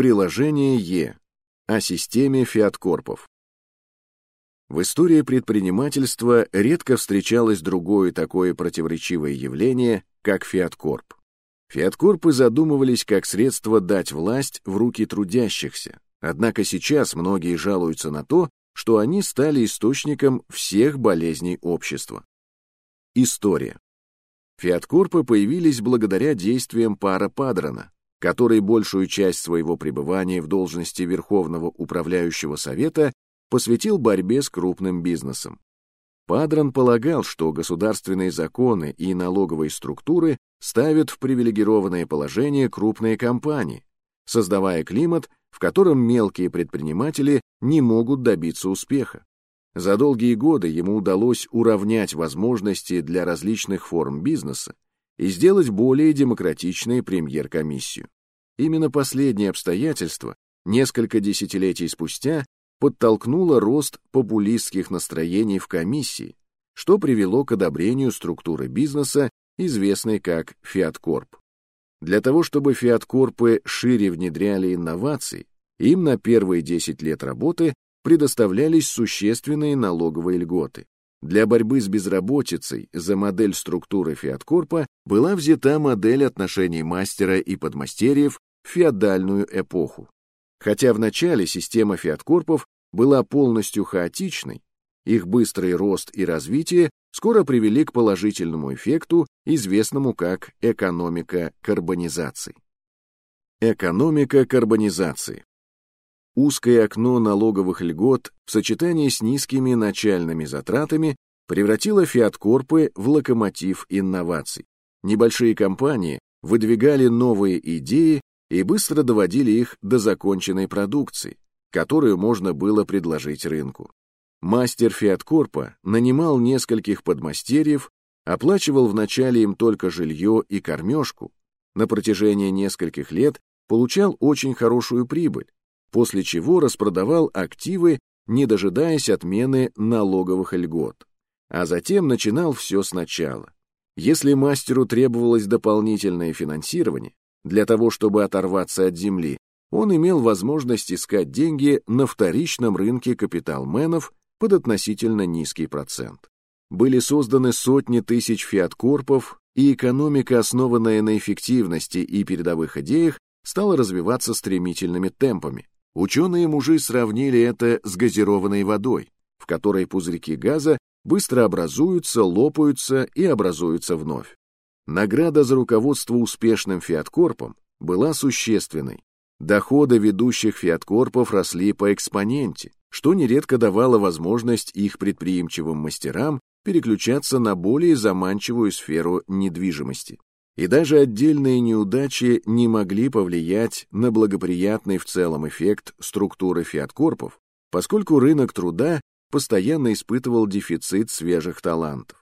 Приложение Е о системе фиаткорпов. В истории предпринимательства редко встречалось другое такое противоречивое явление, как фиаткорп. Фиаткорпы задумывались как средство дать власть в руки трудящихся, однако сейчас многие жалуются на то, что они стали источником всех болезней общества. История. Фиаткорпы появились благодаря действиям пара Падрана, который большую часть своего пребывания в должности Верховного управляющего совета посвятил борьбе с крупным бизнесом. Падран полагал, что государственные законы и налоговые структуры ставят в привилегированное положение крупные компании, создавая климат, в котором мелкие предприниматели не могут добиться успеха. За долгие годы ему удалось уравнять возможности для различных форм бизнеса и сделать более демократичной премьер-комиссию. Именно последнее обстоятельство несколько десятилетий спустя подтолкнуло рост популистских настроений в комиссии, что привело к одобрению структуры бизнеса, известной как Фиаткорп. Для того, чтобы Фиаткорпы шире внедряли инновации, им на первые 10 лет работы предоставлялись существенные налоговые льготы. Для борьбы с безработицей за модель структуры Фиаткорпа была взята модель отношений мастера и подмастерьев феодальную эпоху. Хотя в начале система Фиаткорпов была полностью хаотичной, их быстрый рост и развитие скоро привели к положительному эффекту, известному как экономика карбонизации. Экономика карбонизации узкое окно налоговых льгот в сочетании с низкими начальными затратами превратило фиаткорпы в локомотив инноваций. Небольшие компании выдвигали новые идеи и быстро доводили их до законченной продукции, которую можно было предложить рынку. Мастер фиаткорпа нанимал нескольких подмастерьев, оплачивал вначале им только жилье и кормежку, на протяжении нескольких лет получал очень хорошую прибыль, после чего распродавал активы, не дожидаясь отмены налоговых льгот, а затем начинал все сначала. Если мастеру требовалось дополнительное финансирование, для того, чтобы оторваться от земли, он имел возможность искать деньги на вторичном рынке капиталменов под относительно низкий процент. Были созданы сотни тысяч фиаткорпов, и экономика, основанная на эффективности и передовых идеях, стала развиваться стремительными темпами. Ученые-мужи сравнили это с газированной водой, в которой пузырьки газа быстро образуются, лопаются и образуются вновь. Награда за руководство успешным фиаткорпом была существенной. Доходы ведущих фиаткорпов росли по экспоненте, что нередко давало возможность их предприимчивым мастерам переключаться на более заманчивую сферу недвижимости и даже отдельные неудачи не могли повлиять на благоприятный в целом эффект структуры фиаткорпов, поскольку рынок труда постоянно испытывал дефицит свежих талантов.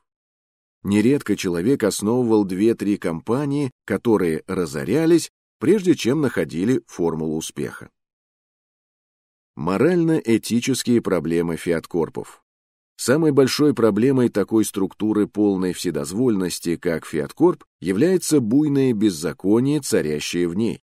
Нередко человек основывал две-три компании, которые разорялись, прежде чем находили формулу успеха. Морально-этические проблемы фиаткорпов Самой большой проблемой такой структуры полной вседозвольности, как Фиаткорп, является буйное беззаконие, царящее в ней.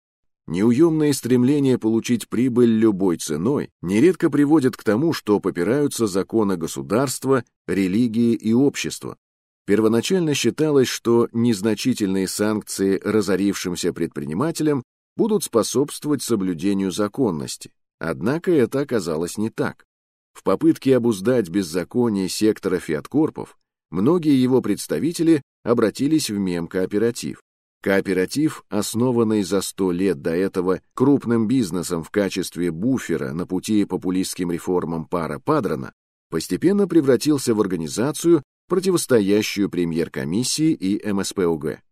Неуемное стремление получить прибыль любой ценой нередко приводит к тому, что попираются законы государства, религии и общества. Первоначально считалось, что незначительные санкции разорившимся предпринимателям будут способствовать соблюдению законности. Однако это оказалось не так. В попытке обуздать беззаконие сектора фиаткорпов многие его представители обратились в мемкооператив. Кооператив, основанный за сто лет до этого крупным бизнесом в качестве буфера на пути популистским реформам пара Падрана, постепенно превратился в организацию, противостоящую премьер-комиссии и МСПУГ.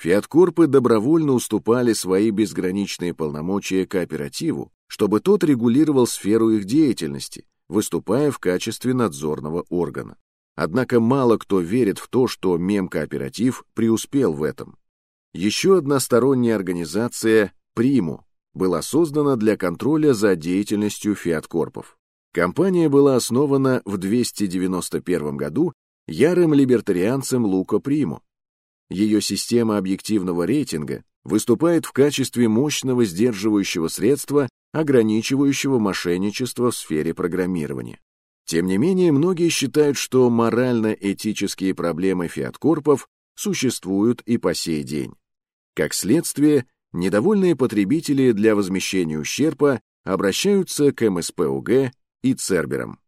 Фиаткорпы добровольно уступали свои безграничные полномочия кооперативу, чтобы тот регулировал сферу их деятельности, выступая в качестве надзорного органа. Однако мало кто верит в то, что мемкооператив преуспел в этом. Еще одна сторонняя организация «Приму» была создана для контроля за деятельностью фиаткорпов. Компания была основана в 291 году ярым либертарианцем Луко Приму. Ее система объективного рейтинга выступает в качестве мощного сдерживающего средства, ограничивающего мошенничество в сфере программирования. Тем не менее, многие считают, что морально-этические проблемы фиаткорпов существуют и по сей день. Как следствие, недовольные потребители для возмещения ущерба обращаются к МСП УГ и Церберам.